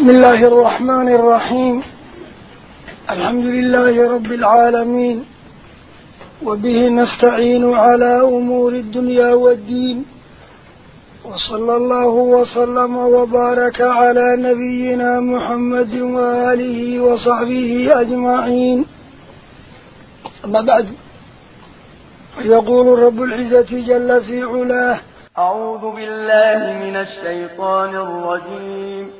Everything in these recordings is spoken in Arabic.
بسم الله الرحمن الرحيم. الحمد لله رب العالمين. وبه نستعين على أمور الدنيا والدين. وصلى الله وسلم وبارك على نبينا محمد وآله وصحبه أجمعين. أما بعد فيقول رب العزة جل في علاه أعوذ بالله من الشيطان الرجيم.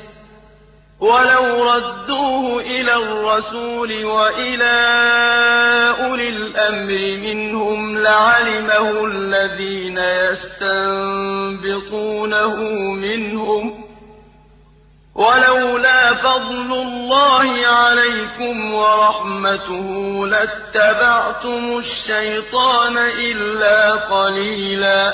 ولو ردوه إلى الرسول وإلى أولي الأمر منهم لعلمه الذين يستنبطونه منهم ولولا فضل الله عليكم ورحمته لاتبعتم الشيطان إلا قليلا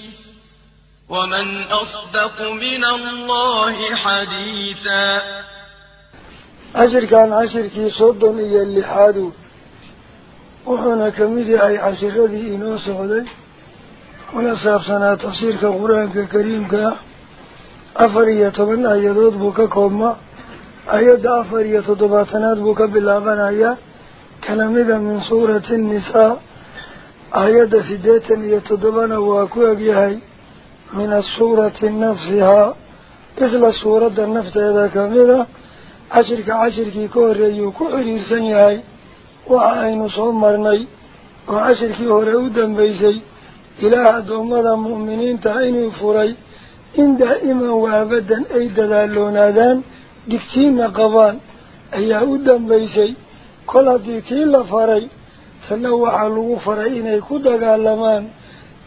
ومن أصدق من الله حديثا عشر كان عشر كي صدن إيا اللي حادو. وحنا كميدي أي عشر ذي إنو سعودي. ونصاب سنة تفسير كقرآن كريم كا. أفرية من أيضا بك كوما. أيضا أفرية دباتنات بك باللابان أيا. كلمة من سورة النساء. أيضا سديتا يتدبنا واكوك يهي من السورة نفسها. مثل السورة النفس إذا كمذا عشرك عشرك كوريو كوري سنيهي وعين صمرني وعشرك هرعودا بيسي إله دومدا مؤمنين تعيني فري إن دائما وأبدا أي دلالون هذان دكتين قبان. أي أودا بيسي كل ديكتين لفري. تنوع له فرعين يكودا قالمان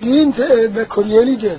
دين تأبا كل يلجه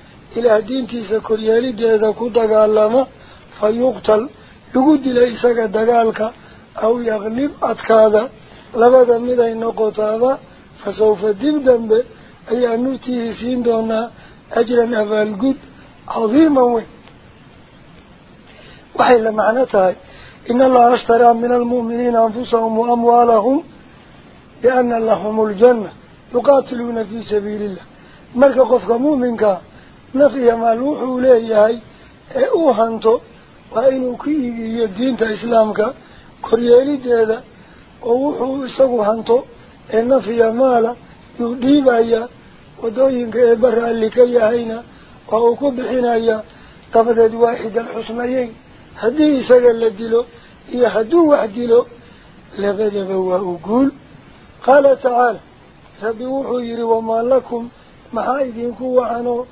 هو سيسا إسكا قدايان وحي لو وريقايان بالآخرة آخرين لو وريقايان ومن يقاتل قفك دقالما في سبيل الله إلى دين تيسا كريالي ديدا كدقالما فيقتل يقود ليسك دقالك أو يغلب أتكادا لبدا مدى نقطابا فسوف دب دنبه أي نوتيه سين دونا أجرا أبالقود عظيما وين وحي لمعنتها إن nafya maal wuxuu leeyahay ee uu hanto waa inuu ku iibiyo diinta islaamka koryeelideeda oo wuxuu isagu hanto ee nafya maala yuu dhiibayaa waddooyinka eebba raalli ka yahayna waa uu ku bixinayaa dabadeed waaxidal xusmayeyn. Haddii isaga la dilo iyo hadduu wax dilo labadaba waa u guul. Qaala tacaala rabbi wuxuu yidhi wamaa lakum maxaa idinku wacanoo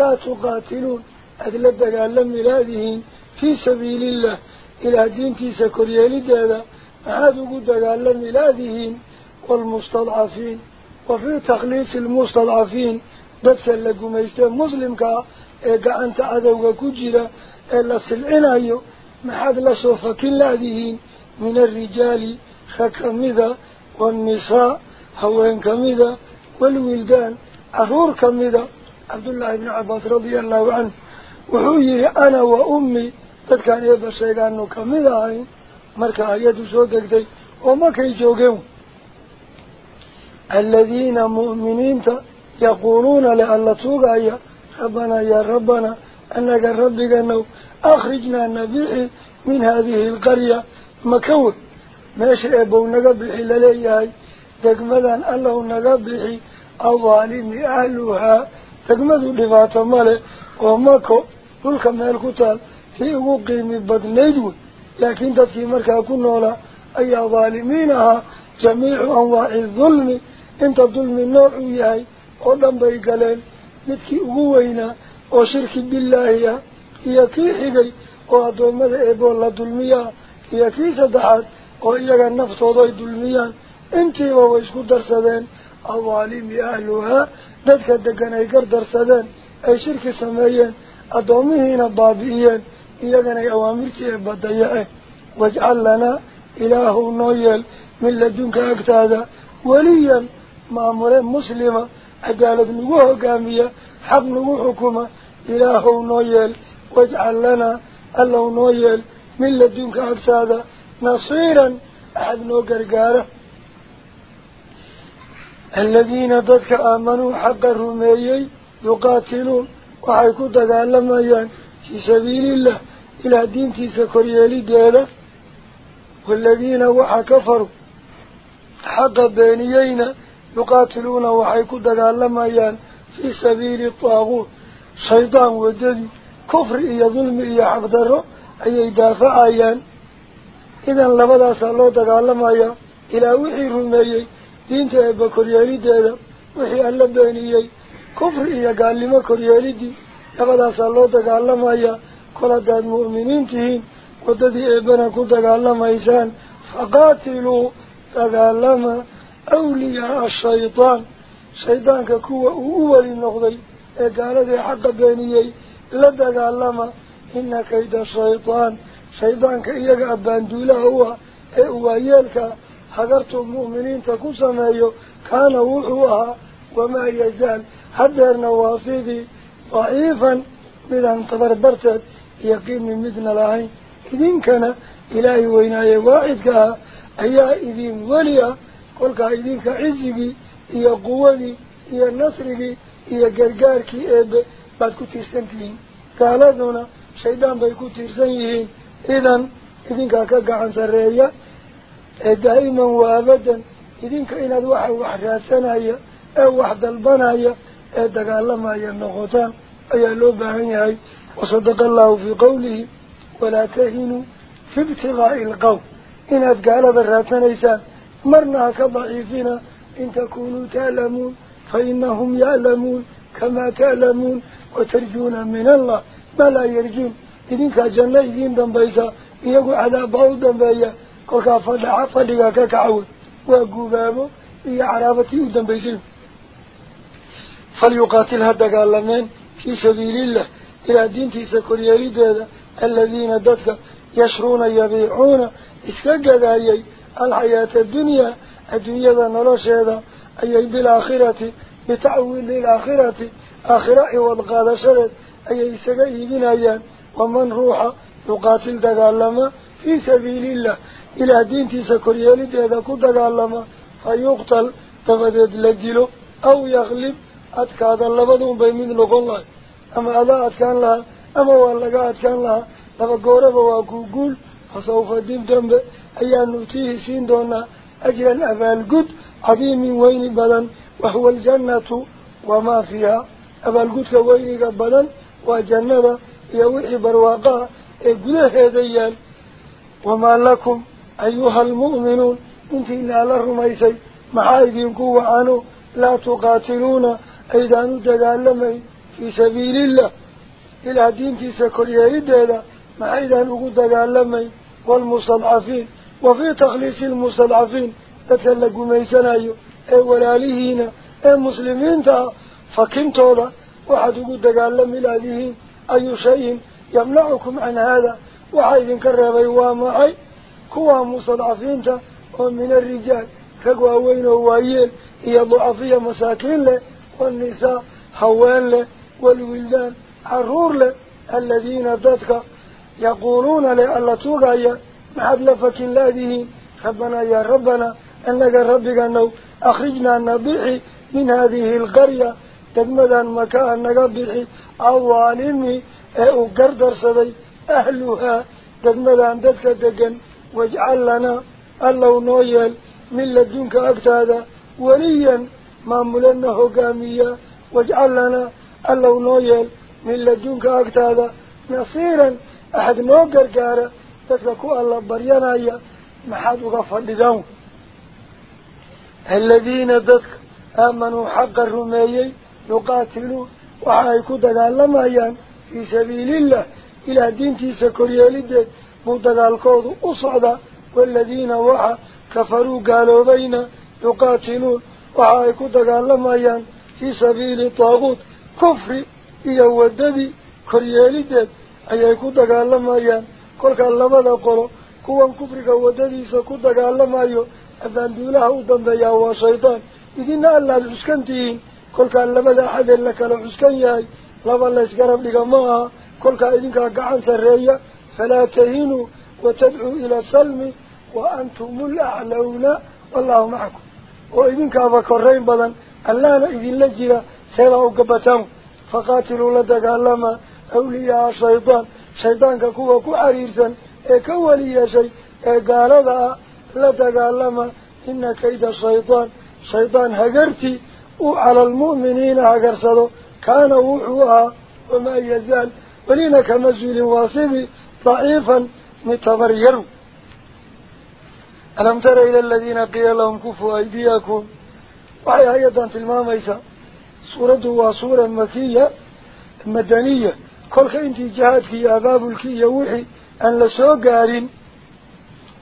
لا تقاتلون. أدل الدقالم ملادهين في سبيل الله. إلى دين تيسا كريالي دادا. هذا قد قالن ملادهين والمستضعفين. وفي تخليص المستضعفين. دفتا لكم يستم مسلمك إذا أنت عدوك كجرة إلا سلعنا أيو. محاد لسوف كل هذهين من الرجال خكمدة والنساء هوين كمدة والولدان أهور كمدة canhu wuxuu yihi ana wa ummi dadkaan eeba sheegaanu kamid ahayn marka ayadu soo degtay oo markay joogeen aladiina mu'miniinta yaquuluuna le alla tuugaya rabbanaa yaa rabbanaa annaga rabbiganow akhrijnaa nabixi min haadihi alqarya makawe meesha eebow naga bixi laleeyahay degmadan allow naga bixi adaalimi ahluhaa badnayd wey laakiin dadkii markaa ku noolaa ayaa dhaalimiin ahaa jamiicu anwaaci dulmi inta dulmi noocuu yahay oo dhan bay galeen midkii ugu weynaa oo shirki billaahi ah iyo kii xigay oo addoommada eeboon la dulmiyaa iyo kii saddexaad oo iyaga naftooda ay dulmiyaan intiiba way isku darsadeen degan ay gardarsadeen ay shirki sameeyeen addoomihiina baabi'iyeen iyaganay awaamirtii eebba dayaceen wajcal lanaa ilaahu noo yeel min ladunka agtaada weliyan maamule muslima cadaalad nagu hogaamiya xaq nagu xukuma ilaahow noo yeel wajcal lanaa allow noo yeel min ladunka agtaada nasiiran axad noo gargaara الذين ددك آمنوا حق الرميي يقاتلون. وحيكو تقالما يان في سبيل الله إلى دين تيسا كريالي ديالة والذين وحا كفروا حق بينيين يقاتلون. وحيكو تقالما يان في سبيل الطاغو شيطان وجدي كفر إيا ظلم إيا حق دارو أي يدافع إيان إذن لبدا سألو تقالما يان إلى وحي الرميي diinta eebba koryeelideeda wixii alla beeniyey kufri iyo gaalnimo koryeelidii labadaasaa loo dagaalamayaa kol haddaad mu'miniin tihiin waddadii eebbana ku dagaalamaysaan faqaatiluu dagaalama awliyaa ashaytaan shaydaanka kuwa uu u weli noqday ee gaaladii xaqa beeniyey la dagaalama ina kayda shaytaan shaydaanka iyaga abbaanduulaha u ah ee uwaayeelka sameeyo kaana wuxuu ahaa wamaa yazaal hadeerna waa sidii daciifan midaan tabarbarteed yaqiini midna lahayn idinkana ilaahay weynaaye waacidka ah ayaa idin weli ah kolkaa idinka cizigii iyo quwadii iyo nasrigii iyo gargaarkii eebe baad ku tiirsan tihiin gaaladuna shaydaan bay ku tiirsan yihiin idan idinkaa ka gacan sarreeya دائما وابدا. إذنك إن الوحى وحراسنا أو وحد البنايا أدقى الله ما ينغطان أي اللبعيني وصدق الله في قوله ولا تهنوا في ابتغاء القوم. إن أدقى لبراتنيسا مرنا كضعيفنا إن تكونوا تعلمون فإنهم يعلمون كما تعلمون وترجون من الله ما لا يرجون. إذنك جنة إذن دنبايسا إذنك عذاب أو دنبايسا كل كافد عفد يجاك كعود. وجبابه هي عربتي ودم بيزين فليقاتل هذا قال في سبيل الله. إلى دين تيسكوري يريد هذا الذين دتك يشرون يبيعون. إسكاك هذا الحياة الدنيا. الدنيا ذا نلوش هذا. أي بالآخرة. بتعويل للآخرة. آخرة والقادة شرد. أي إسكاك يبين أيان. ومن روح يقاتل دقال لما fii sabiilillah ilaah diintiisa koryeelideeda ku dagaalama fa yuqtal dabadeed la dilo aw yaklib adkaada labaduunbay mid noqon lahay ama adaa adkaan lahaa ama waa laga adkaan lahaa laba gooraba waa guuguul fasawfa dib dambe ayaanu utiihi siin doonaa ajran abaalgud cadiimin weyni badan wahuwa aljannatu wamaa fiiha abaalgudka weyniga badan waa jannada iyo wixii barwaaqaha ee gudaheeda yaal وما لكم أيها المؤمنون أنت إلا لرميسي محايدين قوانو لا تقاتلون. أيضان تدالمي في سبيل الله. إلى دين تسكرية إدالة محايدان قد تدالمي والمصلعفين وفي تخليص المصلعفين تتلقوا ميسانا أولا لهنا المسلمين تا. فكنتوا وحد قد تدالمي لديهم أي شيء يمنعكم عن هذا. Waa maxay kuwa mustadcafiinta oo min arijaal rag waaweyn oo waayeel iyo ducafiya masaakiin leh والنساء هوان له والولدان حرور له الذين ضدك يقولون لألا توقعي محد لفك هذه ربنا يا ربنا أنك ربك أنه أخرجنا النبيح من هذه القرية تجمدا مكان نقبح أوالمي أو قردر صدي أهلها تدمل عن ذلك دقن واجعل لنا الله نويل من لدنك أكتادا. وليا ما معمولا هقاميا واجعل لنا الله نويل من لدنك أكتادا. نصيرا أحد نوقر قارا تسلكوا الله بريانايا محاد غفر لدون الذين ذك آمنوا حق الرمي يقاتلوا وحايكوا دلال لما في سبيل الله. Diintiisa koryeelideed buu dagaalkoodu u socdaa waaladiina waxa kafaruu gaaloobayna yuqaatiluun waxa ay ku dagaalamayaan fii sabiili taaguut kufri iyo waddadii koryeelideed ayay ku dagaalamayaan kolkaa labada qolo kuwan kufriga waddadiisa ku dagaalamayo abaanduulaha u dambeeyaa waa shaydaan idina allaad cuskan tihiin kolkaa labada axadee la kala cuskan yahay laba laysgarab dhiga ma aha كل كائنك قاعد سرية فلا تهينوا وتدعوا إلى سلم وأنتم الأعلون. والله معكم. وإذنك أفكرين بلا ألانا إذن لجل سيلا أقبتهم فقاتلوا لدك ألما أولياء الشيطان شيطان كوكو عريسا كوليا شيء قال ذا لدك ألما إن كيد الشيطان. الشيطان هجرتي وعلى المؤمنين هجرسه كان وحوها وما يزال waa sidii daciifan mid tabaryaru ألم تر إلى الذين قيل لهم كفوا أيديكم؟ وهي أيضا تلماميسا سورة وصورة مكية مدنية. كل انت جهادك يا باب الكي وحي أن لسو قارين.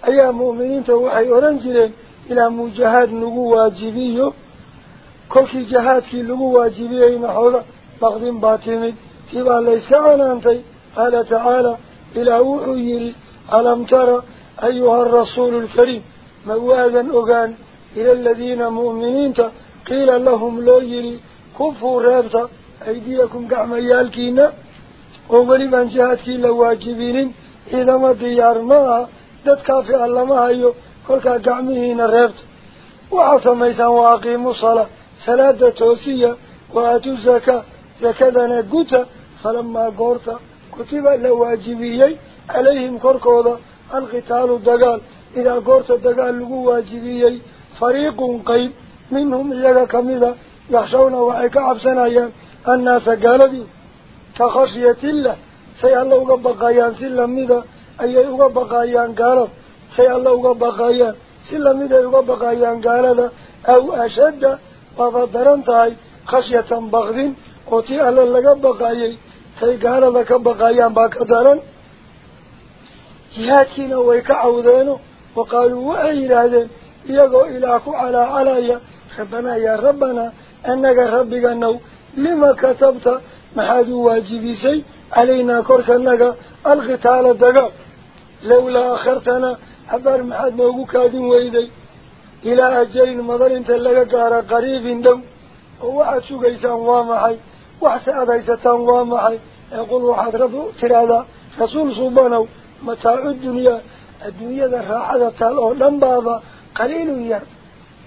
أي مؤمنين توحي أرنجلين إلى مجهاد نقو واجبية كل جهادك نقو واجبية محوضة بغضين باطمين تبا ليس عنا أنتي قال تعالى إلى وحي ألم ترى أيها الرسول الكريم مواذا أغان إلى الذين مؤمنين قيل لهم لو يري. كفوا رابطة. أيديكم قعميالكين وغلبا جهاتك لواجبين إذا ما ديار ما دادك في الله أيو كلك قعمهين رابطة وعصميسا وأقيموا الصلاة. صلاة توسية. وآتوا الزكاة. زكاة قوتا. فلما قورتا كتب لواجبيي عليهم كركوضا القتال الدقال إذا قرت الدقال لقوا واجبيي فريق قيب منهم إياك كمذا يخشون وعيك عبسنا الناس قالوا كخشية الله سي الله قبقايان سلا مذا أي قبقايان قالوا سي الله قبقايان سلا مذا قبقايان قالوا أو أشد وفضرنتهاي خشية بغض قوتي الله لقبقايي سي قالوا لكبقايان باكدرن jihaadkiina way ka cawdeeno waqaaluu waxay yidhaahdeen iyagoo ilaah ku calaacalaya rabbanaa yaa rabbanaa annaga rabbiganow lima katabta maxaad u waajibisay calaynaa korkanaga alkhitaala dagaal lawlaa akhartanaa habaar maxaad noogu kaadin weyday ilaa ajalin madal inta laga gaara qariibin dhow oo waxaad sugaysaan waa maxay haysataan waa maxay ee qul waxaad rab tidhaahdaa rasuul suubanow متاع الدنيا؟ الدنيا الراحة تال أو بابا قليل ير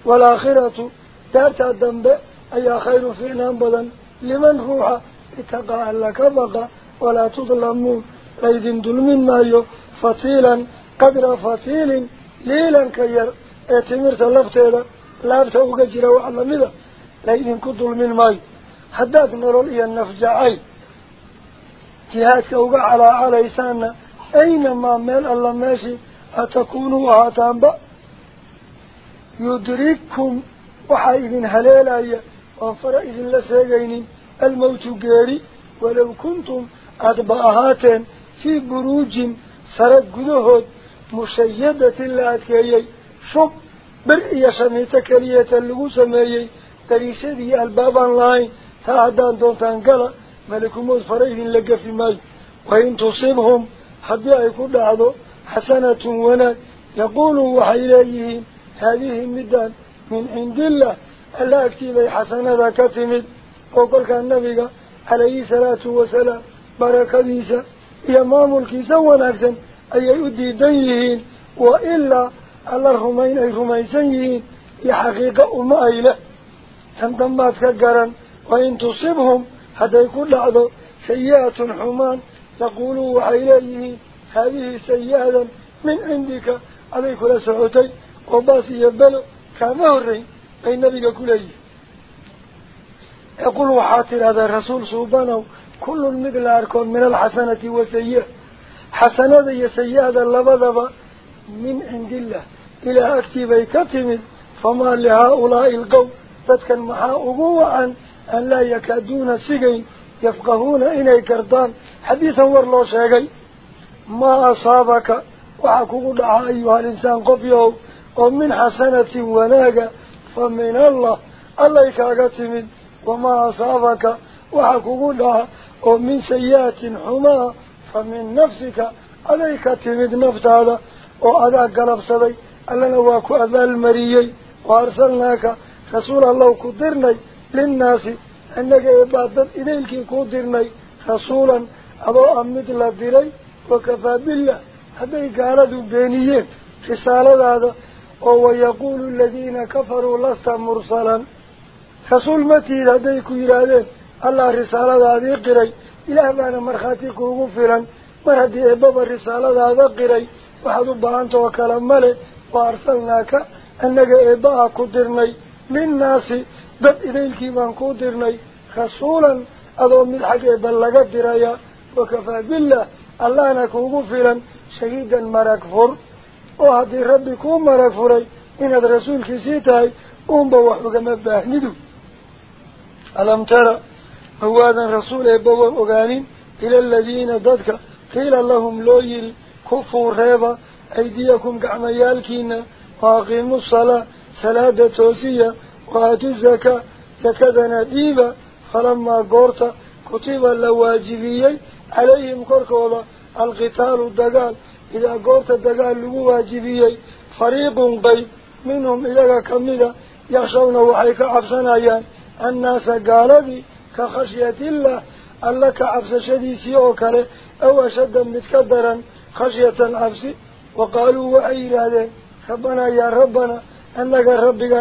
والآخرة دارت الدنب. أي خير في نبضا لمن روح؟ اتقى لك بقى. ولا تظلمون ليدن ظلم مايو. فتيلا. قدر فتيل. ليلا كير. إتمرت لفتيلا. لابت وقجر وعلمدا ليدن كظلم مايو. حداد نرول إيا النفجعي جهادك وقع على عليسانا أينما مال الله ماشي أتكونوا هاتانبا يدرككم وحايد هلالا وانفر إذن لساقين الموت قاري. ولو كنتم أدباهاتين في بروج سرق قدهود مشيدة لأتكيي شب تهدان دونتان قلا ملك موت فريه لك في ماي وإن تصيبهم حتى يكون دعضو حسنة ونا يقولوا وحيليهم هذه المدان من عند الله. ألا أكتب حسنة كتمد. وقل كان النبي عليه الصلاة والسلام بركة ديسة يا مامل كيسا ونكسا أي يؤدي ديهين وإلا الله الرمين أي رميسيين يا حقيقة أمة أيله تندمات كقرا وإن تصبهم حتى يكون لعضو سيئة حمان يقولوا وحيليه هذه سيئة من عندك. عليك لسعوتي وباسي يبلو كما أي نبيك كليه يقول وحاتر هذا الرسول سبحانه كل مثل أركون من الحسنة والسيئة. حسنة هي سيئة اللبضبة من عند الله. إلى أكتبي كتم فما لهؤلاء القوم تتكن محا أقوى أن لا يكادون سجين يفقهون إني كردان. حديثا ورلو شاقي ما أصابك؟ وحكو دعا أيها الإنسان قفيه ومن حسنة وناقة. فمن الله. الله يكاكتمد وما أصابك؟ وحكو دعا ومن سيئات حما. فمن نفسك. عليك تمد نفت هذا وأذا قلب صدي ألنا واكو أذى المريي. وأرسلناك. رسول الله كدرني. للناس أنك إبادت إليك كدرني رسولا أضوء مثل الدري وكفى بالله. هذا قالوا بينيين رسالة هذا. وهو يقول الذين كفروا لست مرسلا. رسول متي هذيك يرادين الله رسالة هذه قري. إلى أنا مرخاتك وغفرا مرهدي بابا الرسالة هذا قري. وحدوا ضد إليك من قدرني رسولا أدو من حق إبا درايا وكفى بالله الله نكو غفرا شهيدا مركفر وهذه ربي كون مركفري إن الرسول كسيتاي أم بوحوك مباهندو ألم ترى هوادا رسول إبوا أغانين إلى الذين ضدك قيل لهم لويل كفوا ريبا أيديكم كعميالكين وأقيموا الصلاة صلاة توسية وآتوا الزكاة. زكاة ديبا فلما قرت كتب اللواجبيي عليهم كركوضا القتال الدقال إذا قرت الدقال لواجبيي فريق قيب منهم إذا كمدا يخشون وحيك عبسنا الناس قالوا كخشية الله. ألا كعبس شديسي أوكاله أو أشد متكدرا خشية العبس. وقالوا وعير هذا ربنا يا ربنا أنك ربك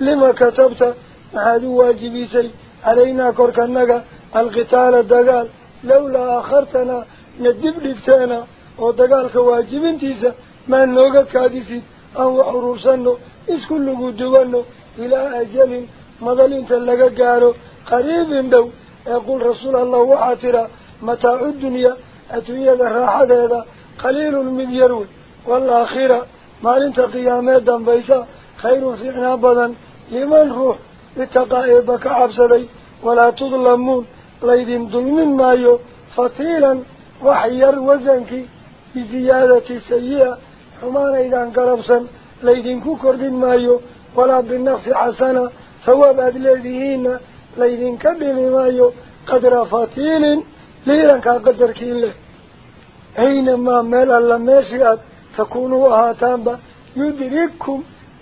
لما كتبت هذا واجبيسي علينا كورك أنك القتال الدقال لولا آخرتنا ندب لفتانا ودقالك واجب انتيسا. ما نوغا كادسي أو حروسانو اسكل قدوانو إلى أجل مظلين تلقى قارو قريب دو يقول رسول الله وعاترا. متاع الدنيا. الدنيا الراحة هذا قليل من يروي. والآخرة. ما لنت قيامات دنبيسا. خير في عنابدا لمن روح اتقائبك عبسدي ولا تظلمون. ليدين ظلم مايو. فطيلا وحير وزنك بزيادة سيئة. حمانا إذا انقربسا ليدين كوكر مايو. ولا بالنقص حسنة. ثواب أدلذيهين ليدين كبه مايو. قدر فطيل ليلا كقدر كيله أينما مال الله ماشيات. تكونوا أهاتان يدرككم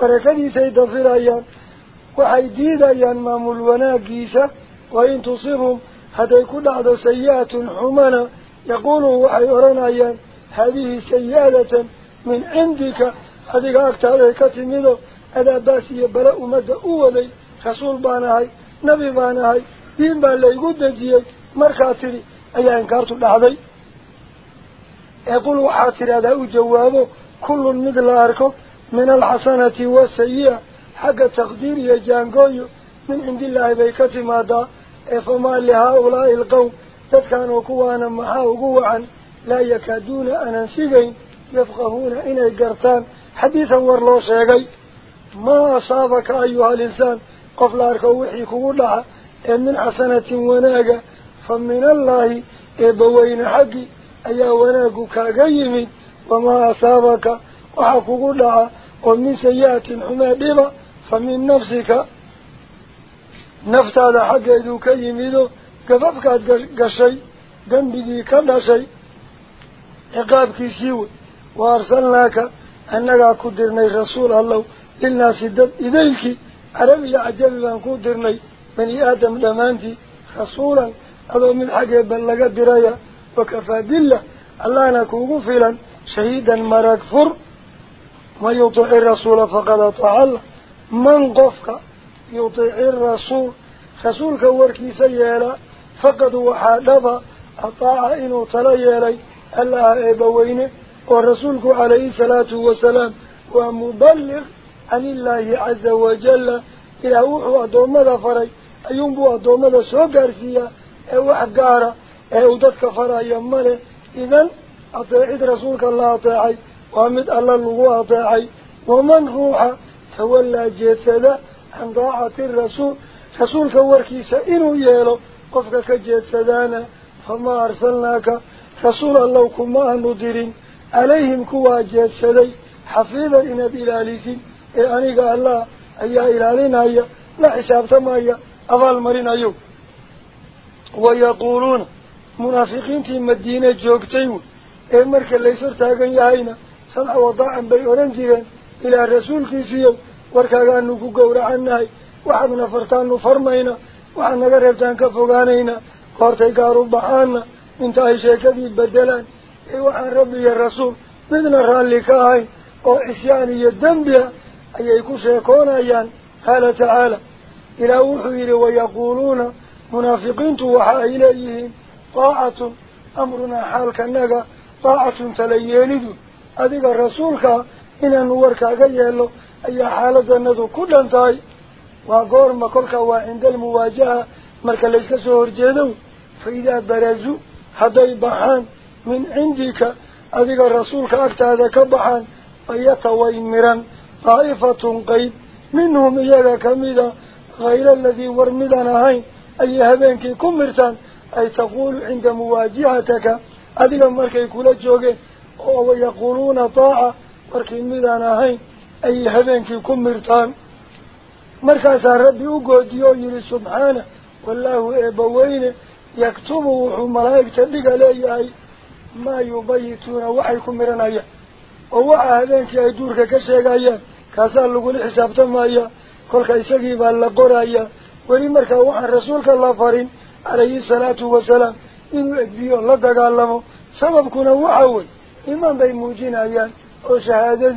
وحيورنا بركدي سيدفر أيان وحي ديد أيان مامول وناقيسة. وإن تصيبهم هذا يكون عدو سيئة حمنا يقولوا وحي أرنا أيان هذه سيئة من عندك. هذه أكتبه كتمنه هذا باسي بلاء مدى أولي. رسول بانهاي نبي بانهاي دين بان من الحسنة والسيئة حق تقدير يجانقوي من عند الله بيكة ماذا فما لهؤلاء القوم تذكانوا كوانا محاو قوعا لا يكادون أنسيقين يفقهون إني قرتان حديثا ورلو شيقي ما أصابك أيها الإنسان؟ قفل أركوحي كولها من حسنة وناقة فمن الله إبوين حقي أي وناقك كاقيمي وما أصابك وحكو لها ومن سيئات حمادبة فمن نفسك. نفت هذا حق يدو كيميدو كففك قشي دنبقي كلا شيء عقابك سيوي وأرسلناك أنك كدرني رسول الله للناس دد إذيك عربي عجل أن كدرني بني آدم لمانتي رسولا. هذا من حق بلغ الدراية وكفى بالله. الله نكون فيلا. شهيدا مرق ما يطيع الرسول فقد أطاع الله. من قفك يطيع الرسول. رسولك وركي سيالا فقد وحادب أطاع إنه تليالي. الله إبوينه ورسولك عليه الصلاة والسلام. ومبلغ عن الله عز وجل. إلى وحو أدومة فري. أيوم بو أدومة سوكارسية أو حقارة أو دتك فرا يماله إذن أطيعت رسولك الله أطيعي وامد الله أطيعي ومن روح تولى جيتسدا عن ضاعة الرسول رسولك وركيس إنو يالو قفك كجيتسدانا فما أرسلناك رسول الله كما ندرين عليهم كوا جيتسدي حفيظا إن بلاليسين إيه الله أيها إلالين أيها لا حساب تمايا أفال مرين أيوه ويقولون منافقين في مدينة جوكتين ee marka laysor taagan yahayna jireen ilaa rasuulkiisiiyow warkaagaanu ku gowracannahay waxaadna fartaanu farmayna waxaad naga reebtaan ka fogaanayna goortay gaaru baxaana inta ay sheekadii bedelaan ee waxaan rabbi iyo rasuul midna raalli ka ahayn oo cisyaan iyo dembi ah ayay ku sheekoonayaan qaala tacaala ilaah wuxuu yidhi wayaquuluuna munaafiqiintu waxa ay leeyihiin taacatun amrunaa xaalkanaga أذيك رسولك إن نورك أغيالو أي حالة النذو كل انتاي وقور ما كلك وعند المواجهة مركا ليس سهر جيدو فإذا برزو هدي بحان من عندك أذيك رسولك أكتا كبحان فيتوي مران طائفة قيد منهم إياك كميدا غير الذي ورمدنا هين أي هبينك كمرتان أي تقول عند مواجهتك adiga markay kula joogeen habeenkii ku mirtaan markaasaa rabbi u goodiye oo yihi subxaana wallaahu eebbaweyne yaktubu wuxuu malaa'igta dhiga leeyahay maa yubayituuna waxay ku miranayaan oo waxa habeenkii ay duurka ka sheegayaan kaasaa lagula xisaabtamaya kolka isagii baa la qorayaa weli markaa waxaan rasuulka la farin calayhi salaatu wasalaam inuu edbiyo la dagaalamo sababkuna waxa wey إمام بي موجين أيان أو شهادة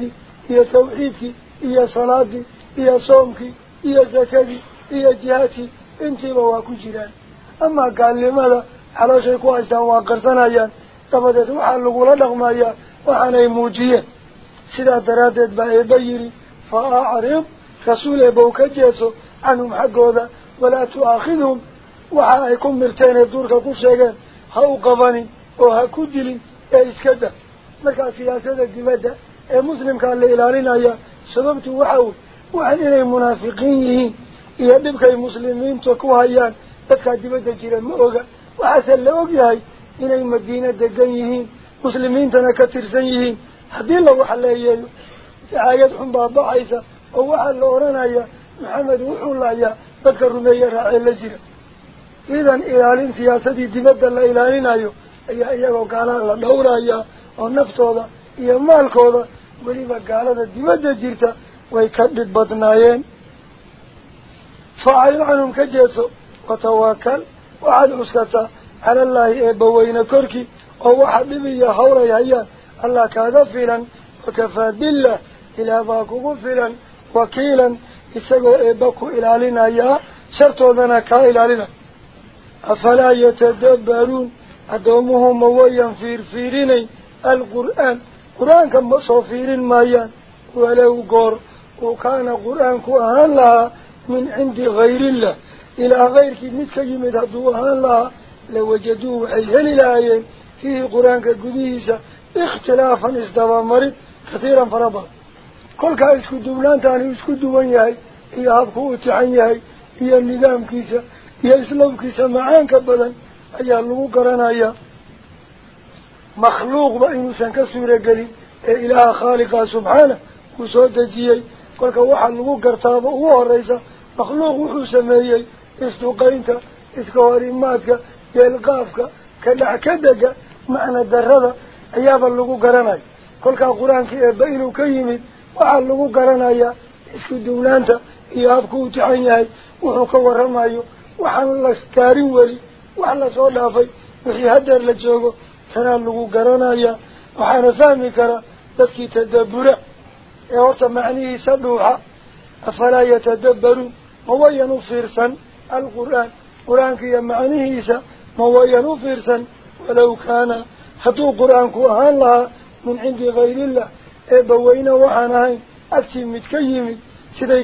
إيا توحيدك إيا صلاة إيا صومك إيا زكاة إيا جهات إنتي بواكو جيران. أما قال لماذا على شيكو أجدان واقرصان أيان تبدأت وحلقوا لدغم أيان وحانا يموجية سيدا ترادت بأي بيري. فأعرم رسول أبوك جيسو عنهم حقوا ذا ولا تؤاخذهم. وحانا يكون مرتين الدور كقول شيئا هاو قفاني وهاكو جيلي إيسكدا munaafiqiin yihiin iyo dhibkay muslimiinta ku hayaan dadkaa dibadda jira ma oga waxaase la og yahay inay madiina degan yihiin muslimiintana ka tirsan yihiin haddii la waxleeyeeyo dacaayad xun baa baxaysa oo waxaa la odhanaya maxamed wuxuu laayaa dadka rumeeye raacee la jira idan ilaalin siyaasadii dibadda la ilaalinayo iyagoo gaalada la dhowrayaa oo naftooda iyo maalkooda weliba gaalada dibadda jirta way ka dhib badnaayeen faacil canhum ka jeedso watawakal waxaad cuskataa cala allaahi eebbaweyne korkii oo waxa dhib iyo hawlay hayaan allah kaaga filan wakafaa billah ilaah baa kugu filan wakiilan isagoo eebba ku ilaalinayaa shartoodana kaa ilaalina afalaa yatadabbaruun wayan fiirfiirinayn alqur'aan. Qur-aanka ma soo fiirin maayaan. Walow goor uu kaana qur-aanku ahaan lahaa من عند غير الله إلى غيرك مثل يمد هدوها الله لوجدوه حيهل الآيين فيه قرآن كقديسة اختلافا استوى مريض كثيرا فربا كل كا اسكو دوبلان تاني اسكو دوبان يهي هي هابكو اتحان يهي هي النظام كيسا هي اسلام كيسا معان كبدا ايا اللغو قرانا ايا مخلوق بأينو سنك سورة قلي إله خالقا سبحانه وصوت جيي كل كا وحا اللغو قرطابا هو الرئيسة مخلوق وحو سميي اسدوقينتا اسكواريماتك يلقافك كدعكدك معنى lagu garanaya kolkaa qur-aankii eebba inuu ka yimid waxaa lagu garanayaa isku duwlaanta iyo habku u tixan yahay wuxuu ka waramayo waxaan la gaarin weli wax lasoo dhaafay wixii hadeer la joogo tanaa lagu garanayaa waxaana fahmi karaa dadkii tadabura ee horta macnihiisa dhuuxa afalaa yatadabbaruun ma wayan u fiirsan alqur'aan qur-aanka iyo macnihiisa ma wayan u fiirsan walow kaana hadduu qur-aanku ahaan lahaa min cindi hayrillah eebbaweyne waxaan ahayn agtii mid ka yimid siday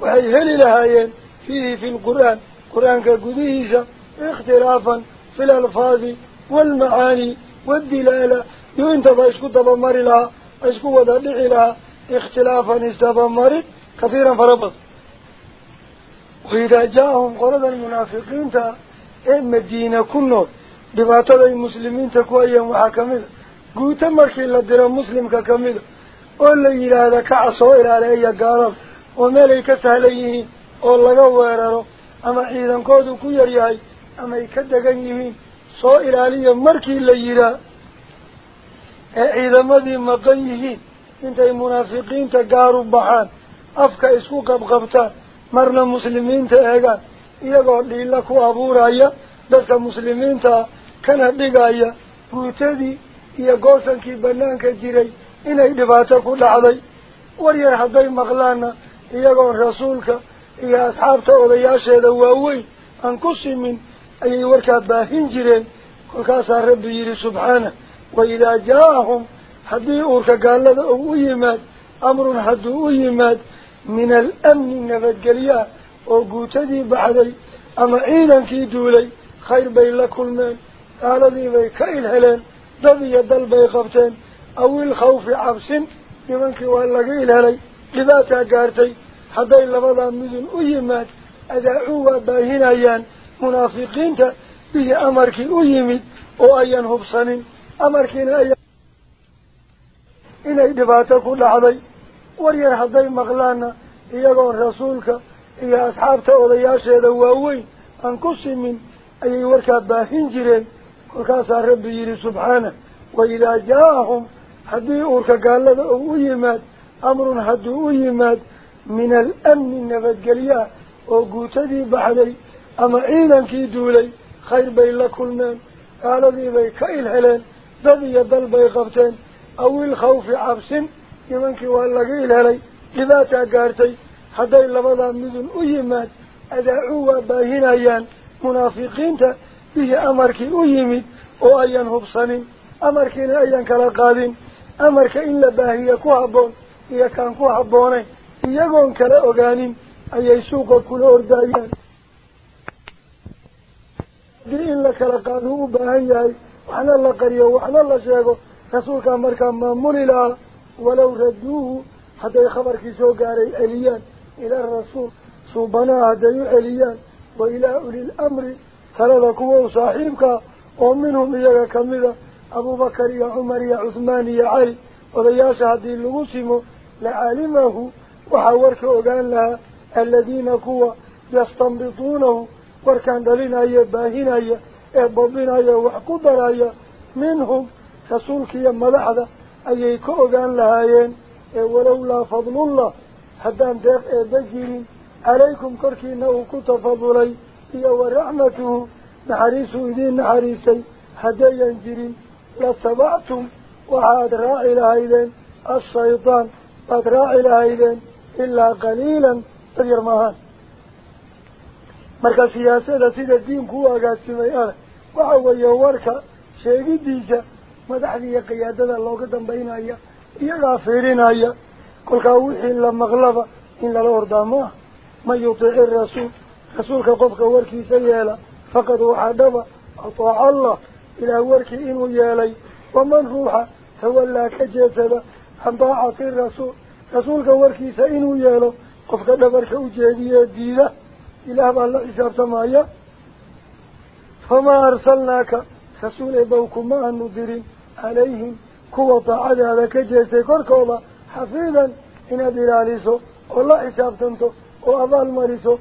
وهي هل لهايين فيه في القرآن. قرآن كقديسة اختلافا في الألفاظ والمعاني والدلالة. يوانتبا اشكو تبمر لها اشكو وضع لها اختلافا استبمر كثيرا فربط. وإذا جاءهم قرد المنافقين تا اي مدينة كنو ببعطل المسلمين تكو أيام وحاكمين قوتا مركي لدينا مسلم كاكمين قول لي إلى هذا كعصو إلى هذا قارب. Sahlan yihiin oo laga weeraro ama ciidankoodu ku yar yahay amaay ka degan yihiin soo ilaaliya markii la yidhaah ee ciidamadii maqan yihiin intay munaafiqiinta gaaru baxaan afka isku qabqabtaan marna muslimiinta eegaan iyagoo dhiilla ku abuuraya dadka muslimiinta kana dhigaya guutadii iyo goosankii banaanka jiray inay dhibaato ku dhacday waryar hadday maqlaanna rasuulka iyo asxaabta odayaasheeda waaweyn aan ku simin ayay warkaa baahin jireen kolkaasaa rabbi yidhi subxaanah waidaa jaa-ahum haddii uurka gaalada uu u yimaad amrun hadduu u yimaad min alamni nabadgelyaa oo guutadii baxday ama ciidankii duulay khayr bay la kulmeen gaaladii bay ka ilheleen dad iyo dal bay qabteen awil khawfi cabsin nimankii waa laga ilhelay hadday labadaa midun u yimaad adaacuu waa baahinayaan munaafiqiinta bihii amarkii u yimid oo ayan hubsanin amarkiina aya inay dhibaato ku dhacday waryar hadday maqlaanna iyagoon rasuulka iyo asxaabta odayaasheeda waaweyn aan ku simin ayay warkaa baahin jireen kolkaasaa rabbi yidhi subxaanah waidaa jaa-ahum haddii uurka gaalada uu u yimaad yimaad min alamni nabadgelyaa oo guutadii baxday ama ciidankii duulay khayr bay la kulmeen gaaladii bay ka ilheleen dad iyo dal bay qabteen awil khawfi cabsin nimankii waa laga ilhelay dhibaataa gaartay hadday labadaa midun u yimaad adaacuu waa baahinayaan munaafiqiinta bihii amarkii u yimid oo ayan hubsanin amarkiina ayan kala qaadin amarka in la baahiya ku habboon kala ogaanin ayay suuqa kula ordayaan haddii in la kala qaaduu u baahan yahay waxna la qariyo waxna la sheego rasuulkaa markaa maamuli lahaa walow raduuhu hadday khabarkii soo gaaray celiyaan ila arasuul suubanaha hadday u celiyaan wa ilaa ulil amri talada kuwa u saaxiibkaa oo minhum iyaga kamida abubakar iyo cumar iyo cuhmaan iyo cali odayaasha haddii lagu simo لعلمه وحورك أغان لها الذين كوا يستنبطونه واركان دلين أي باهين أي إعبابين أي وحقدر أي منهم خسولك يمالحظة أي كأغان لها إيه، ولولا فضل الله حدام ديخ إعبادين إيه عليكم كركي نو كنت فضلي. إيو ورحمته نحريس إذين نحريسي. هديا جرين لاتبعتم وعاد راعي لهايدين الشيطان قد راعي لهايدين إلا قليلا تغير مهان مركا سياسة سيدة الدين كوة قاد سميانة وحوة يوارك شيقي ديسة مدحذية قيادة اللوغة دنبين ايا ايا غافرين ايا كل قاوحي إلا مغلبة إلا الأردامه ما يطيع الرسول. رسولك قفك واركي سيالا فقد وحدبة أطاع الله. إلى واركي إنو يالي. ومن روحه تولى كجسد. إنو عن طاعة الرسول. رسولك وركي سإنو يالو. قفك دبرك وجهدي الدينة إلى الله حساب تمايا فما أرسلناك. رسول بوكم ما النذرين عليهم كوة طاعة هذا كجسد كركوبا حفيظا إن دلاليسو والله حساب تنتو. وأبال مريسو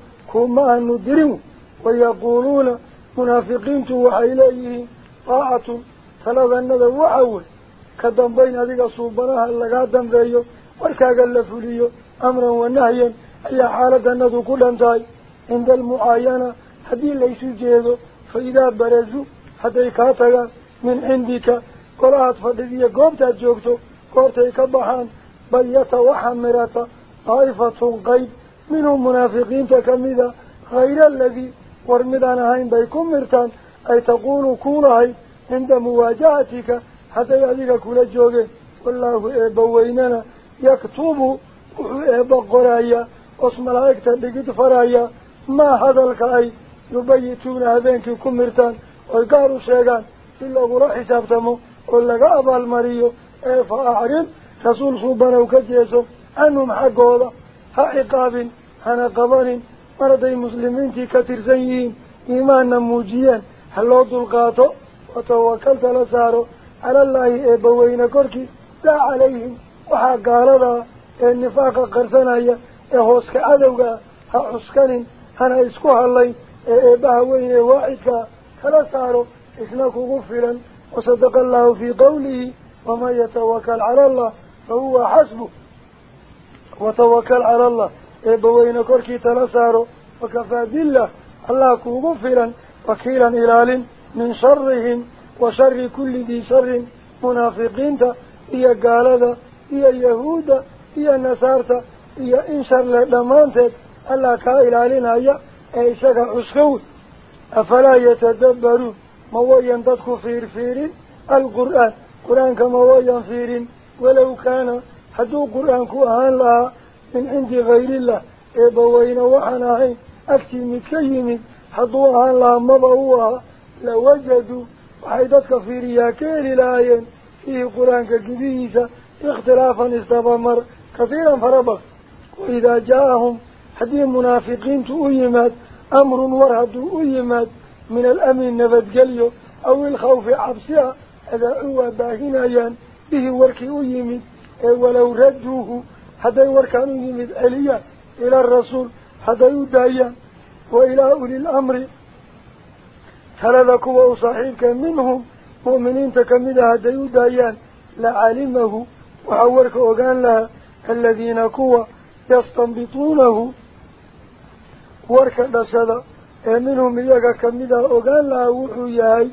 كدن بين ذلك صوبناها اللقاء دنبيو وركاق اللفليو أمرا ونهيا أي حالة الندى كل انتهي عند المعاينة هذه ليس جيدو فإذا برزوا حتى يكاتغا من عندك قرأت فضية قوبتا جوكتو قرتي كبحان بل يتوحمرت طائفة قيد منهم منافقين تكمدا غير الذي ورمدان هين بيكم مرتان أي تقول كولهي عند مواجهتك حتى يأذيك كل الجوغين والله إبويننا يكتب إبا قرايا اسم العيكة بقيت فرايا. ما هذا الكأي يبيتون هذينك كمرتان ويقاروا شيئا. إلا قرأ حسابتمو ولا أبا المريو. فأعرض. رسول صوبنا وكجيسو. عنهم حقوضا ها عقاب هنا قبان مرضي مسلمين تي كثير زيين. إيماننا موجيا هلو دلقاتو؟ وتوكلت لسارو. على الله إبوين كوركي. لا عليهم. وحا قالدا النفاق قرسنايا إهوسك عدوغا ها عسكن هنا إسكوها اللي إباها وين واحدك. كلا سارو إسناكو غفلا وصدق الله في قوله. وما يتوكل على الله. فهو حسبه. وتوكل على الله. إبوين كوركي تنسارو وكفى بالله. الله كوغفلا وكيلا إلال من شرهم. وشر كل ذي شر منافقين إيا قالدا إيا يهودا إيا نسارتا إيا إن شر لمانتت الله كإلالين هيا أي شكا عسكود أفلا يتدبرون مويا تدخل فير فير القرآن. قرآن كمويا فير ولو كان حدو قرآن كوهان لها من عند غير الله. إبوين وحناهين أكتي متكيمي حدو أهان لها مضوها لوجدوا. وحيدتك في رياكين الآيين فيه قرآن كقديسة اختلافا استبمر كثيرا فربط وإذا جاءهم حدي منافقين تؤيمات أمر ورهد أيمات من الأمن نبت قليو أو الخوف عبسها ولو الأمر ثلاثة وصاحبك منهم. مؤمنين تكمدها حتى يدايا لعلمه وحورك وقال لها الذين كوا يستنبطونه. ورك دسدا منهم إياك كمدها وقال لها وحياي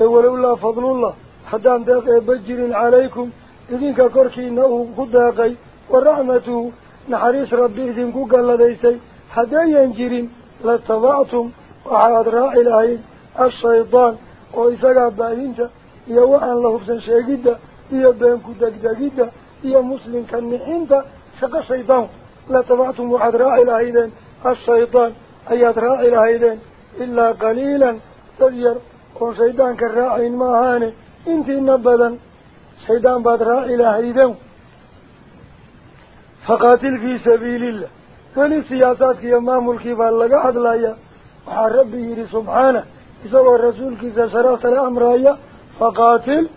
ولولا فضل الله. حتى أنتق بجر عليكم. إذنك كوركينا وخداقي ورحمته نحريس ربي إذنكو قال لديسي. حتى الشيطان باهنتا إيا وحان له بسن شاقيدا إيا بانكو دقدقيدا إيا مسلم كالنحينتا شق الشيطان. لاتبعتم وحاد راعي لهين الشيطان أياد راعي لهين إلا قليلا تغير. وشيطان كالراعين ماهاني انتي نبدا شيطان بعد راعي لهيدو فقاتل في سبيل الله. ولي سياسات يا مامل كيف لغا حدلايا وحا ربي يري إسوا الرسول كيسا شرفت الأمر فقاتل.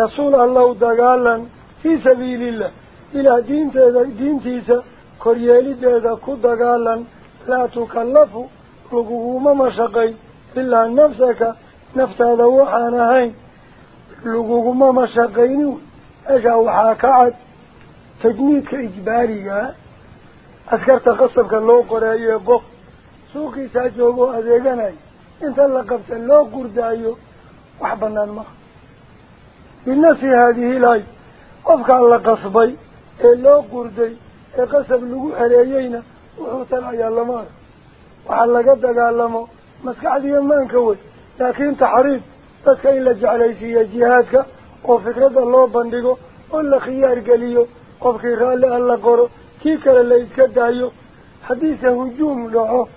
رسول الله دقالا في سبيل الله. إلى دين تيدا دين تيسا كريالي تيدا كو دقالا لا تكلفوا. لقوه مشقي. إلا نفسك نفت هذا وحانهين لقوه مشقيني أجا وحاكعد تجنيدك إجبارية أذكرت قصبك اللو قرأيه إنت اللي قبت اللو قردايو وحبنا المخ بالنسي هذه لاي. قفك اللي قصبي اللو قردي قصب لغو حريينا. وحوتنا يا اللمان وحلا قد قالمو مسكعد يمان كوي. لكن تحريب jeclaysiiyo jihaadka oo fikrada loo bandhigo oo la khiyaar geliyo qofkii raalli alla qoro kii kale la iska daayo haddiise hujuum dhaco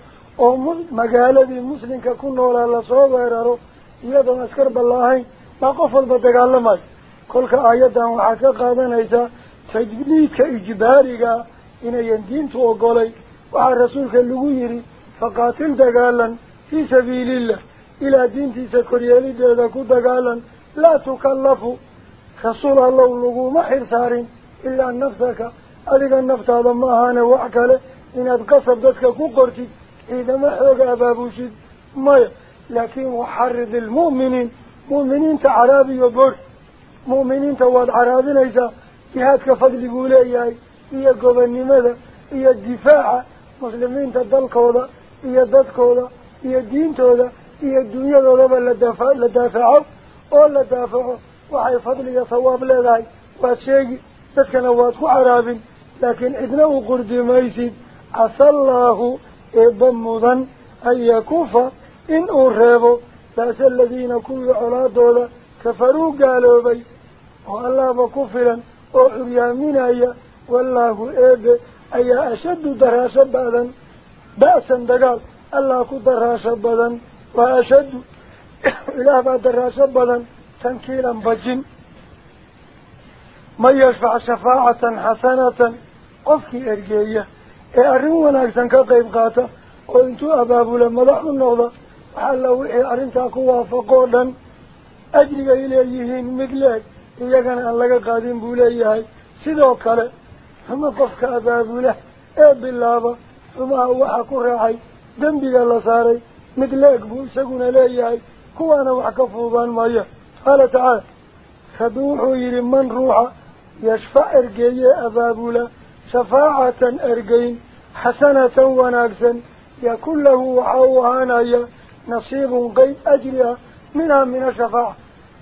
muslimka ku noolaa lasoo weeraro iyadoon askarba laahayn baa qof walba dagaalamayo kolka aayaddan waxaa ka qaadanaysaa tajdiidka ijbaarigaa inayan diintu ogolay waxaa rasuulka lagu yidhi faqaatil dagaalan fii sabiilillah ilaa diintiisa koryeelideeda ku dagaalan laa tukallafu rasuul allow laguma xirsaarin ilaa nafsaka adiga naftaada ma ahaane wax kale inaad qasab dadka ku qortid إذا ما حوق أباب وشد مير لكن وحرد المؤمنين. مؤمنين تعرابي وبر. مؤمنين تواد عرابي نيسا جهاد كفضل بولاي هي القبني ماذا؟ هي الدفاع. مسلمين تدل هذا هي الددك هذا هي الدين هذا هي الدنيا هذا لدافعه. أو لدافعه. وحي فضل يا يصواب لذي واتشيك تتكنا واتكو عرابي. لكن إذنه قرد ميسي عسى الله إبمضاً أن يكوفا إن أرهبوا لأس الذين كوي على دولة كفروا قالوا بي والله بكفراً أعريا من أي والله إيب أي أشد دراسة بعداً بأساً دقال الله دراسة بعداً وأشد إله دراسة بعداً تنكيلاً بجن ما يشفع شفاعة حسنة قفك إرجيه la wixii arrintaa ku waafaqoo dhan ajrigay leeyihiin mid leeg iyagana aan laga qaadin buu leeyahay sidoo kale xuma qofka abaabula ee bilaaba xumaha waxaa ku raacay dembiga la saaray mid leeg buu isaguna leeyahay kuwaana wax ka fuudaan maya qaala tacaala rabbi wuxuu yidhi man ruuxa yashfac ergeeye abaabula shafaacatan ergeyn xasanatan wanaagsan yakun lahu waxa uu ahaanaya nasiibun qeyb ajri ah minhaa min ashafaaca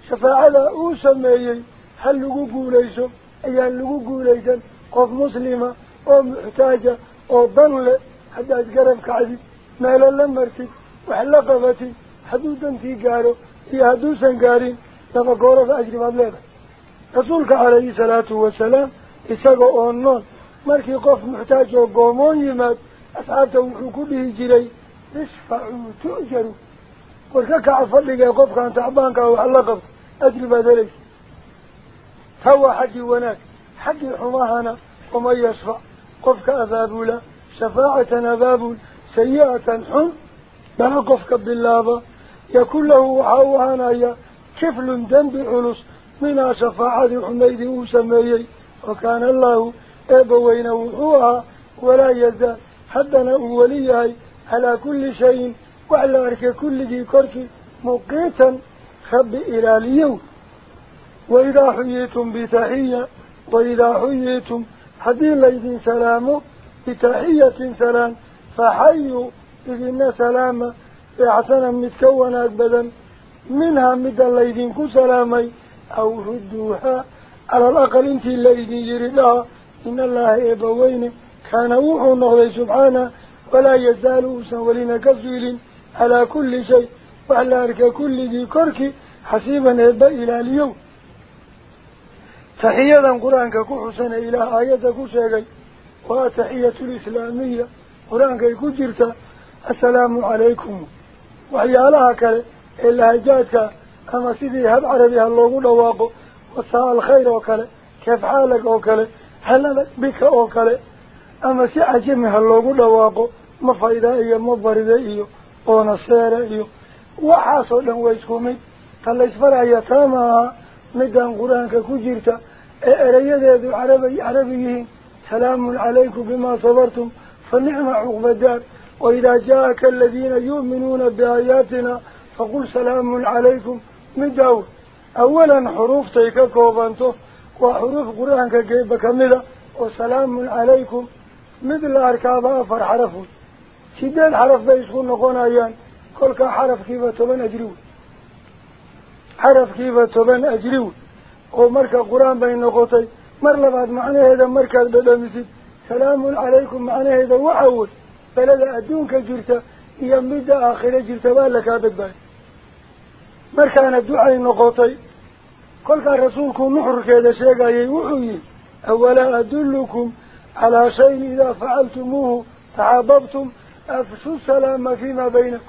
shafaacada uu sameeyey hal lagu guulayso ayaan lagu guulaysan qof muslima oo muxtaaja oo dan leh haddaad garab kacdid meelo la martid wax la qabatid hadduu dantii gaaro iyo hadduusan gaarin laba goorada ajri baad leedahay مركي قف محتاج وقومون يمد أصحابته كله جري اشفعوا تؤجروا وركك عفل لك يا قفك أنت عبانك أو حلقك أجل بذلك فهو حقي وناك حقي حماهنا وما يشفع قفك أذابوا له شفاعة أذابوا سيئة حم بها قفك بالله يكون له وحاوهنا كفل دنب حلص من شفاعة حميدي وسميه وكان الله أبوين وحوها ولا يزال. حدنا أوليها على كل شيء. وعلى أرك كل ذي كرك مقيتا خب إلى اليوم. وإذا حييتم بتحية وإذا حييتم حدي ليذ سلام بتحية سلام. فحيوا إذن سلام. بعسنا متكونا أكبدا. منها مد الليذ كسلامي أو ردوها على الأقل انت الليذ يردها إن الله يبوين كان وحو النهضي سبحانه ولا يزال أسنولين كسويل على كل شيء وعلى أرك كل ذي كرك حسيبا يبا إلى اليوم. تحية ذا قرآن كو كحسن إلى آية كو شاقي وتحية الإسلامية. قرآن كجرت السلام عليكم. وحيا لك إلا جاءتك أما سيدي هب عربي هاللوغو لواقو وصال خير وكلا كيف حالك وكلا si cajami ha loogu dhawaaqo ma fayda iyo ma baride iyo oona seere iyo waxaasoo dhan waa isku mid ta laysfaraya taa maaha midaan qur-aanka ku jirta ee erayadeedu carabi carabi yihiin salaamun calaykum bimaa sabartum fa nicma cuqbadaar waidaa jaa-aka aladiina yu'minuuna biaayaatina faqul salaamun calaykum midaaw awalan xuruuftay ka koobanto oo salaamun calaykum mid la arkaaba afar xaraf wey sideed xaraf bay isku noqonayaan kolkaa xarafkiiba toban ajri wey xarafkiiba toban ajri wey oo marka qur-aan bay noqotay mar labaad macnaheeda markaad dhadhamisid salaamun calaykum macnaheeda waxa wey beleda adduunka jirta iyo midda aakhiro jirta baa la kaa badbaaday markaana ducay noqotay kolkaa rasuulku nuxurkeeda sheegayay wuxuu yihi أولا أدلكم على شيء إذا فعلتموه تعاببتم أفشوا السلام فيما بينكم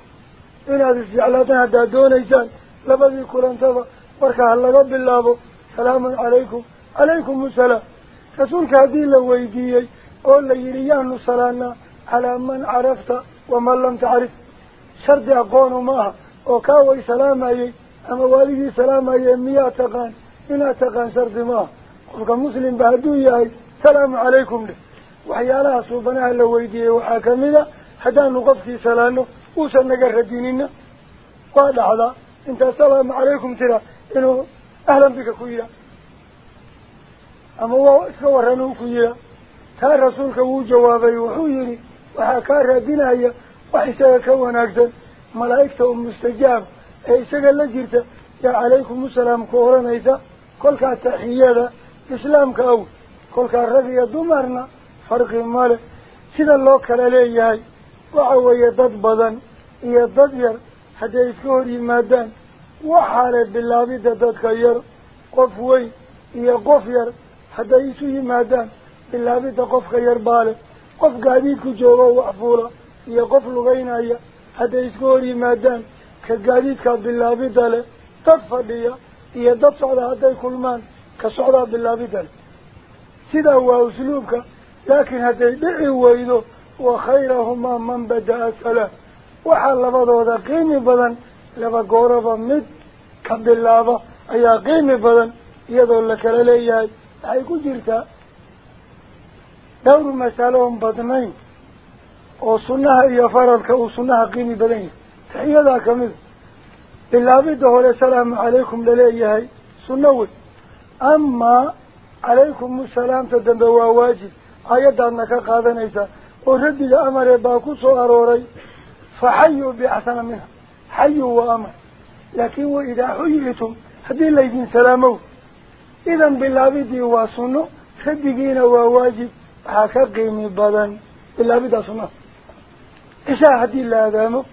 إن هذه السعلاتنا دون إيسان لبدي كرانتبا وركا الله بالله سلام عليكم عليكم السلام أما والدي سلام أي مياه تقان إنا تقان شرد معها قلت مسلم بهدو ياهي سلام عليكم له. وحيالها صوبناها لويديي وحاكمنا حتى نقفتي سلامه وسنقر رديننا قال هذا أنت السلام عليكم ترى إنه أهلا بك كويا. أما هو اسكورنه كويا. كان رسولك هو جوابي وحويري وحكار أي سجل لجرت يا عليكم السلام كورا إيسا كل كالتحية إسلام كأول كل كالرقية دمرنا فرق ماله سيدا الله كالاليه وعوية ضد بدن. إيا ضد ير. حتى يسكوري مادان وحالة بالله بدا ضد كير قفوي إيا قفير حتى يسوي مادان ilaa midda qofka yar baale qof gaadiidku joogo waxfuula iyo qof lugaynaya hadday isku hor yimaadaan ka socdaa bilaabidda leh sidaa waa usluubka laakiin hadday dhici weydo wa khayrahumaa man bada-a salaam waxaa labadooda qiimi badan laba gooraba mid ka bilaaba ayaa qiimi badan iyadoo la kala leeyahay waxay ku jirtaa dhowr masaloon badnayn oo sunnaha iyo faradka uu sunnaha qiimi badan yahay sunno wey amaa calaykum salaamta dambe waa waajib aayaddaadna ka qaadanaysaa oo raddiga amare baa ku soo arooray fa xayuu biaxsana minha xayuu waa amar laakiin wa idaa xuyitum haddii laydin salaamow idan bilaabidii waa sunno raddigiina waa waajib waxaa ka qiimi badan ilaa middaa sunnaha cishaa haddii la aadaamo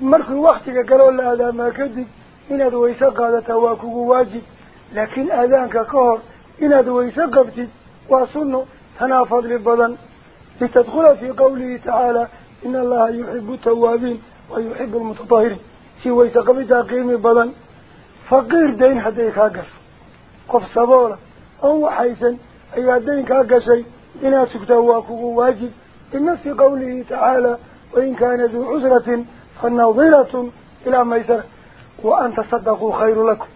مركو وقتك قالوا لا هذا ما كذب إن هذا ويساق هذا تواكوه واجب. لكن أذانك كقهر إن هذا ويساق بتك وصنه تنافض للبضن لتدخل في قوله تعالى إن الله يحب التوابين ويحب المتطهرين. سي ويساق بتاقيم البضن فقير دين حتى يخاقف قف صبورة. أو حيثا أي دين كاقشي إن هذا ويساق واجب. إن في قوله تعالى وإن كان ذو عزرة فالنظرة إلى ميسرة وأن تصدقوا خير لكم.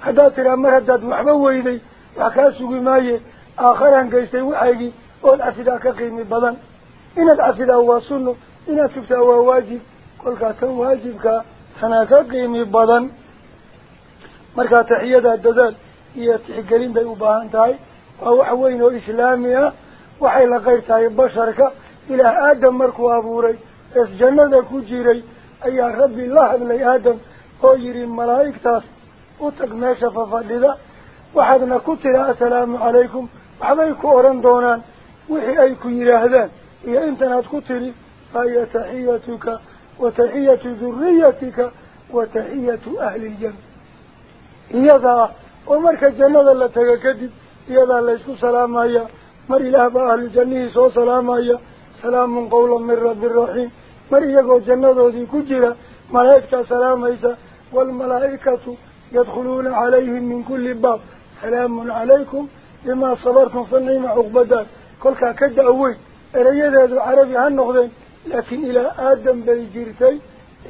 هذا ترى مرهدد محبو ويدي وكاسوا بماي آخرا قيستي وحيقي والأفدا كقيم بضن. إن الأفدا هو سنة إن سكتوا واجب. كل كاتوا واجبك سنة كقيم بضن. مركا تحييدا الددال هي تحقلين بي أباهان تاي. وهو حوين إسلامي waxay la qayr tahay basharka ilaah aadam markuu abuuray ees jannada ku jiray أي ربي الله ابن آدم أجري ملايك تاس وتقناش ففدد وحدنا كتلا السلام عليكم وحديكو أوران دونان وحي أيكو يرهدان يا انتنات كتلي أي تحيتك وتحية ذريتك وتحية أهل الجنة. يا ذا ومرك الجنة التي كدب. يا ذا ليسكو سلام مر الله بأهل الجنة سو سلام سلام قولا من رب الرحيم. قولا من رب الرحيم مر إيقو جنة ذي كجرة ملائكة سلام أيسا والملائكة يدخلون عليهم من كل باب. سلام عليكم لما صبرتم فالنعم عقبدا كل كد أوي. إلى ذو عربي هالنقدين لكن إلى آدم بيجيرتي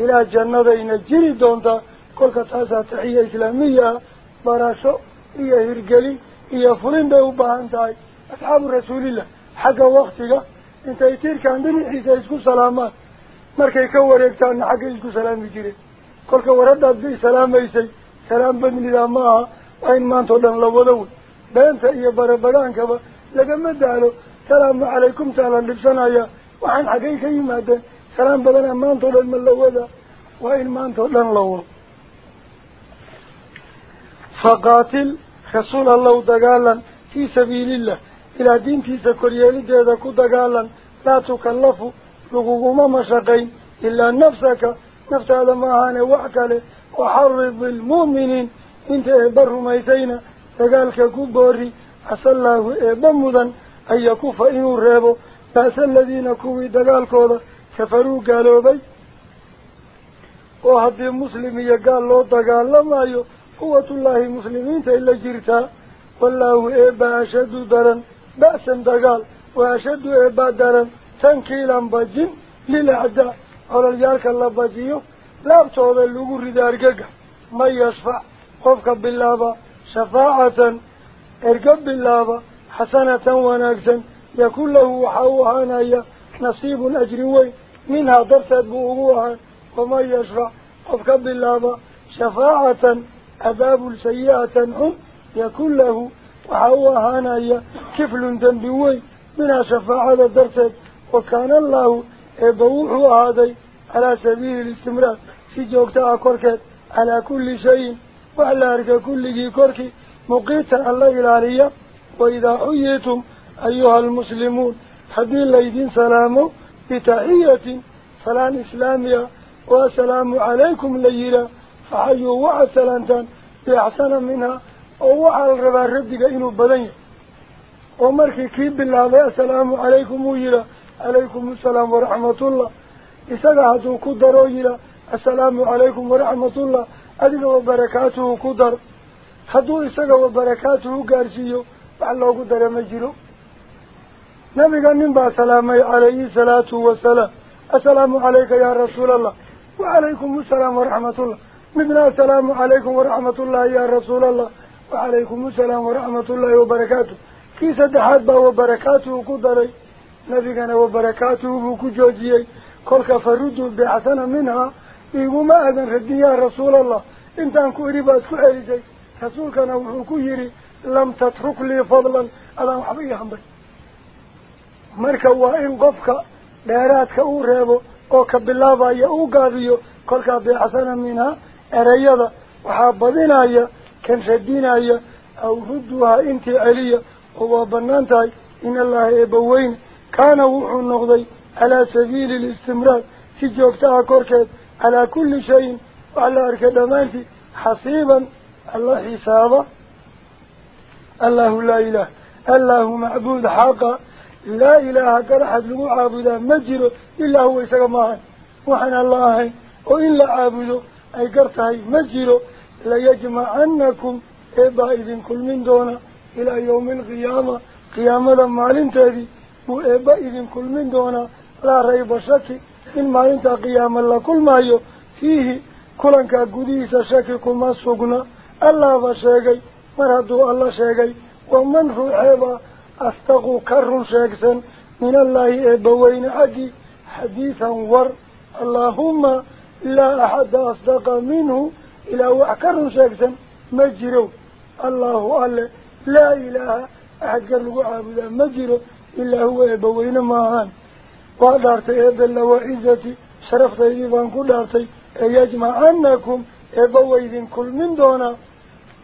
إلى جنة ينجري دونتا كل تاسا تحية إسلامية. براشو إيا هرقلي إيا فلين بيوبهانتاي أصحاب رسول الله حق وقتك. انت يتير كان بني عيسى مركي كور يكتان حق يسكو سلام يجري كل كوردات بي سلام يسي سلام بني لا معها وين ما انتو دان لودو بانت ايا بربران كبا لقد مدالو سلام عليكم تعالى لبسنا يا وحن حقيك يمادا سلام بدنا ما انتو دان من لودا وين ما انتو دان لو فقاتل رسول الله دقالا في سبيل الله إلى دينتي سكريالي ديدا كدقالا لا تكلفوا لغوما مشاقين إلا نفسك. نفت هذا معانا وحكاله وحرض المؤمنين. إنت اهبره ميسينا تقالك كبوري عسى الله إبمدا أن يكف إنه الرابو بأس الذين كوي دقال كودا كفروا قالوا بي. وهذه المسلم يقال له دقال قوة الله المسلمين إلا جرتا. والله إبا أشد درا بأسا دقال. وأشد إبا درا تنكيلا بجن للأعداء على الجارك الله بجيو. لا بتوضى اللقور دارقق ما يشفع. قفك بالله شفاعة ارقب بالله حسنة وناكسا يكون له وحاوهانا نصيب أجر وين. منها درست بوغوها. وما يشفع. بالله وكان الله يبوح هذا على سبيل الاستمرار. في جوكتها كوركت على كل شيء وعلى أرك كل كوركي. مقيتا الله إلالية وإذا حييتم أيها المسلمون حدين ليدين سلامه بتحية. سلام إسلامية وسلام عليكم ليلة. فحيوا وعد سلامتان. بأحسن منها. ووعى الربا ردك إنه بدنيا ومركي عليكم السلام ورحمة الله. إساق هدو كدر ويلا السلام عليكم ورحمة الله. أدنى وبركاته كدر. هدو إساق وبركاته قارسيو. فعلو كدر مجرو نبي قال نبا سلامي عليه الصلاة والسلام. السلام عليك يا رسول الله. وعليكم السلام ورحمة الله. مثل السلام عليكم ورحمة الله يا رسول الله. وعليكم السلام ورحمة الله وبركاته. نبينا وبركاته وكجوجيه كل كفرد بعثنا منها. إيوما أذن يا رسول الله. إن كوري إريباد كأي شيء. رسول كان وحوكو يري لم تترك لي فضلا. ألا محبي حمدك مركا وإن قفك. داراتك أوريبو أوك بالله يا أوقاذيو كل كبعثنا منها. أريضا وحابدنا يا. كان شدينا يا. أو ردوها انت عليا. هو بنانتاي. إن الله يبوين. كان وحو النقضي على سبيل الاستمرار. في جوكتها كوركت على كل شيء وعلى أركدامات حصيبا الله حسابا الله لا إله. الله معبود حقا. لا إله كرحد المعبودة مجر إلا هو إسكما وحن الله وإن لا عابده أي كرته مجر ليجمعنكم إبائذ كل من دون إلى يوم القيامة. قيامة مال تذي buu eebba idin kulmin doonaa laa rayba shaki in maalintaa qiyaama la kulmaayo fiihi kulankaa gudihiisa shaki kuma sugna allaaba sheegay mar hadduu alla sheegay waman ruuxeeba أصدقوا كر شاكسا من الله إبوين حقي حديثا ور اللهم لا أحد أصدق منه إلا وعكر شاكسا مجروا الله ألا لا إله أحد قرلوا عابدا مجروا إلا هو إبوين ماهان وقدرت إبا الله وإزتي شرفت إيبان قدرت يجمع أنكم إبوين كل من دونا.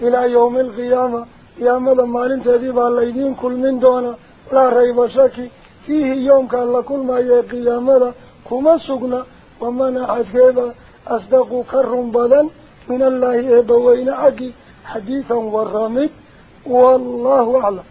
إلى يوم القيامة يعمل مالين تذيب على يدين كل من دونا. لا ريب شكي فيه يوم كان لكل ما يقيام له كما سقنا ومن أحسيبا أصدق كرم بدن. من الله إبوين عقي حديثا ورامي والله أعلم.